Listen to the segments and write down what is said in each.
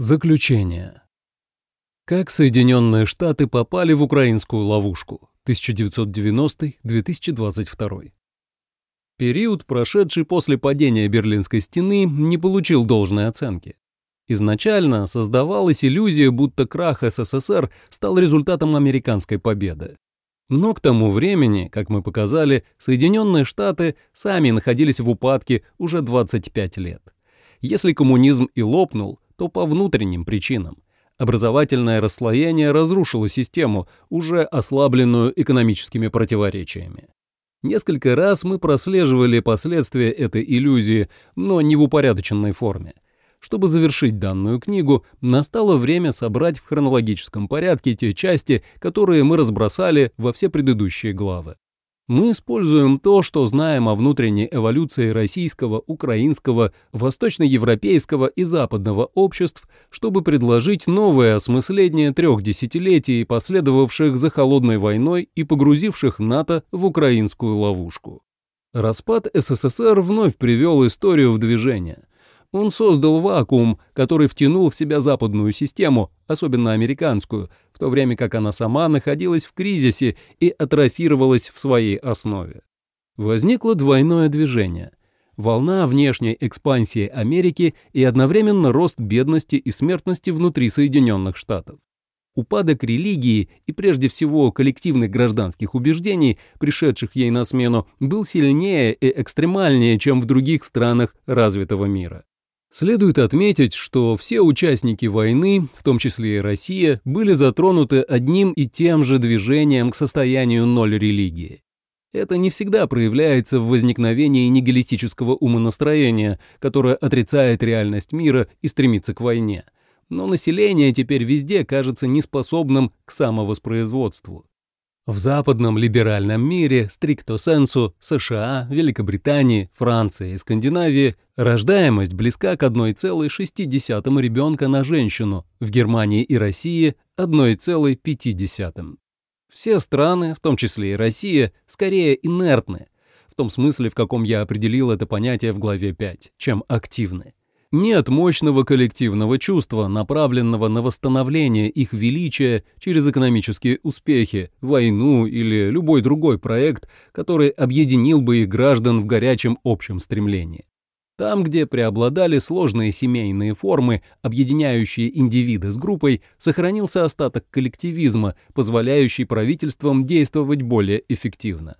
Заключение. Как Соединенные Штаты попали в украинскую ловушку 1990-2022? Период, прошедший после падения Берлинской стены, не получил должной оценки. Изначально создавалась иллюзия, будто крах СССР стал результатом американской победы. Но к тому времени, как мы показали, Соединенные Штаты сами находились в упадке уже 25 лет. Если коммунизм и лопнул, то по внутренним причинам. Образовательное расслоение разрушило систему, уже ослабленную экономическими противоречиями. Несколько раз мы прослеживали последствия этой иллюзии, но не в упорядоченной форме. Чтобы завершить данную книгу, настало время собрать в хронологическом порядке те части, которые мы разбросали во все предыдущие главы. Мы используем то, что знаем о внутренней эволюции российского, украинского, восточноевропейского и западного обществ, чтобы предложить новое осмысление трех десятилетий, последовавших за холодной войной и погрузивших НАТО в украинскую ловушку. Распад СССР вновь привел историю в движение. Он создал вакуум, который втянул в себя западную систему, особенно американскую, в то время как она сама находилась в кризисе и атрофировалась в своей основе. Возникло двойное движение. Волна внешней экспансии Америки и одновременно рост бедности и смертности внутри Соединенных Штатов. Упадок религии и прежде всего коллективных гражданских убеждений, пришедших ей на смену, был сильнее и экстремальнее, чем в других странах развитого мира. Следует отметить, что все участники войны, в том числе и Россия, были затронуты одним и тем же движением к состоянию ноль религии. Это не всегда проявляется в возникновении нигилистического умонастроения, которое отрицает реальность мира и стремится к войне. Но население теперь везде кажется неспособным к самовоспроизводству. В западном либеральном мире, стрикто сенсу, США, Великобритании, Франции и Скандинавии рождаемость близка к 1,6 ребенка на женщину, в Германии и России 1,5. Все страны, в том числе и Россия, скорее инертны, в том смысле, в каком я определил это понятие в главе 5, чем активны. Нет мощного коллективного чувства, направленного на восстановление их величия через экономические успехи, войну или любой другой проект, который объединил бы их граждан в горячем общем стремлении. Там, где преобладали сложные семейные формы, объединяющие индивида с группой, сохранился остаток коллективизма, позволяющий правительствам действовать более эффективно.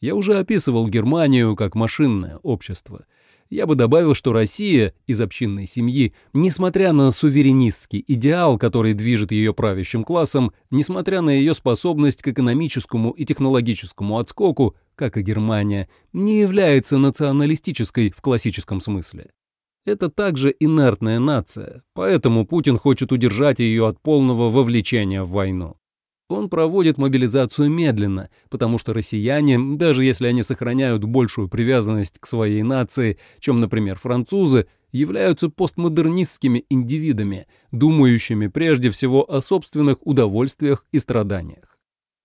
Я уже описывал Германию как машинное общество – я бы добавил, что Россия из общинной семьи, несмотря на суверенистский идеал, который движет ее правящим классом, несмотря на ее способность к экономическому и технологическому отскоку, как и Германия, не является националистической в классическом смысле. Это также инертная нация, поэтому Путин хочет удержать ее от полного вовлечения в войну. Он проводит мобилизацию медленно, потому что россияне, даже если они сохраняют большую привязанность к своей нации, чем, например, французы, являются постмодернистскими индивидами, думающими прежде всего о собственных удовольствиях и страданиях.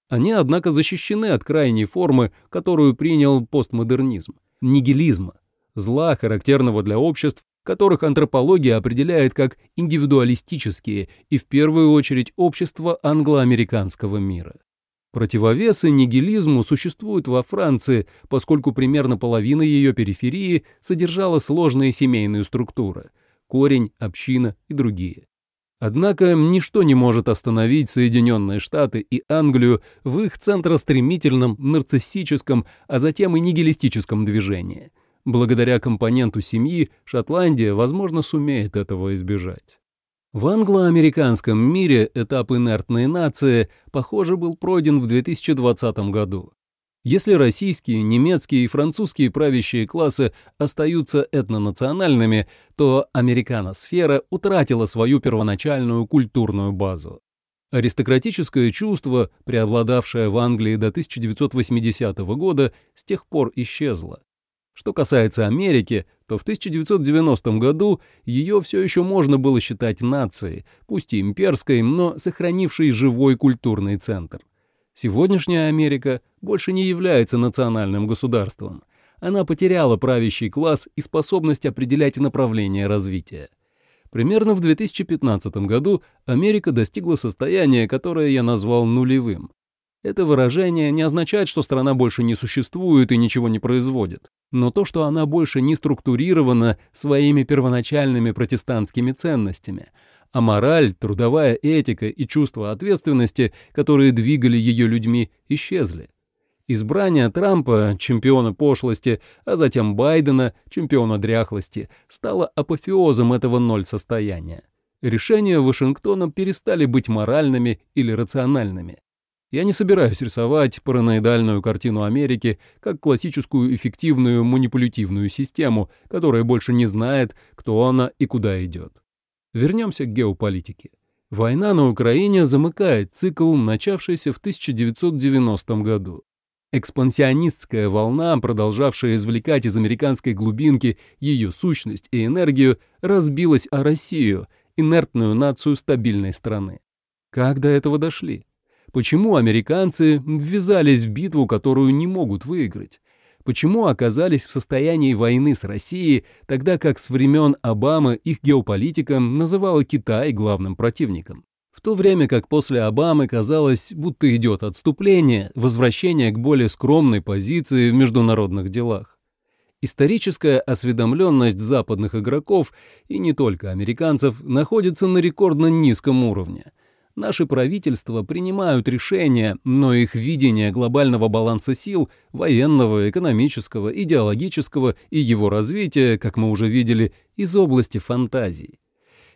Они, однако, защищены от крайней формы, которую принял постмодернизм – нигилизма, зла, характерного для обществ, которых антропология определяет как индивидуалистические и в первую очередь общество англоамериканского мира. Противовесы нигилизму существуют во Франции, поскольку примерно половина ее периферии содержала сложные семейные структуры – корень, община и другие. Однако ничто не может остановить Соединенные Штаты и Англию в их центростремительном, нарциссическом, а затем и нигилистическом движении – Благодаря компоненту семьи Шотландия, возможно, сумеет этого избежать. В англо-американском мире этап инертной нации, похоже, был пройден в 2020 году. Если российские, немецкие и французские правящие классы остаются этнонациональными, то американосфера утратила свою первоначальную культурную базу. Аристократическое чувство, преобладавшее в Англии до 1980 года, с тех пор исчезло. Что касается Америки, то в 1990 году ее все еще можно было считать нацией, пусть и имперской, но сохранившей живой культурный центр. Сегодняшняя Америка больше не является национальным государством. Она потеряла правящий класс и способность определять направление развития. Примерно в 2015 году Америка достигла состояния, которое я назвал нулевым. Это выражение не означает, что страна больше не существует и ничего не производит, но то, что она больше не структурирована своими первоначальными протестантскими ценностями, а мораль, трудовая этика и чувство ответственности, которые двигали ее людьми, исчезли. Избрание Трампа, чемпиона пошлости, а затем Байдена, чемпиона дряхлости, стало апофеозом этого ноль-состояния. Решения Вашингтона перестали быть моральными или рациональными. Я не собираюсь рисовать параноидальную картину Америки как классическую эффективную манипулятивную систему, которая больше не знает, кто она и куда идет. Вернемся к геополитике. Война на Украине замыкает цикл, начавшийся в 1990 году. Экспансионистская волна, продолжавшая извлекать из американской глубинки ее сущность и энергию, разбилась о Россию, инертную нацию стабильной страны. Как до этого дошли? Почему американцы ввязались в битву, которую не могут выиграть? Почему оказались в состоянии войны с Россией, тогда как с времен Обамы их геополитика называла Китай главным противником? В то время как после Обамы казалось, будто идет отступление, возвращение к более скромной позиции в международных делах. Историческая осведомленность западных игроков, и не только американцев, находится на рекордно низком уровне. Наши правительства принимают решения, но их видение глобального баланса сил, военного, экономического, идеологического и его развития, как мы уже видели, из области фантазий.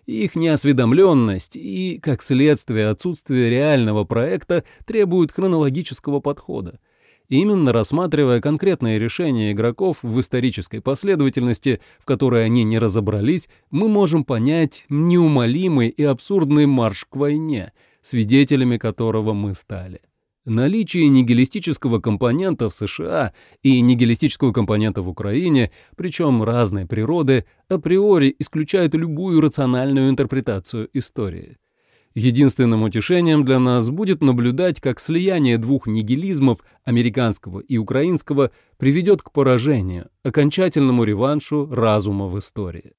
Их неосведомленность и, как следствие, отсутствие реального проекта требуют хронологического подхода. Именно рассматривая конкретные решения игроков в исторической последовательности, в которой они не разобрались, мы можем понять неумолимый и абсурдный марш к войне, свидетелями которого мы стали. Наличие нигилистического компонента в США и нигилистического компонента в Украине, причем разной природы, априори исключает любую рациональную интерпретацию истории. Единственным утешением для нас будет наблюдать, как слияние двух нигилизмов, американского и украинского, приведет к поражению, окончательному реваншу разума в истории.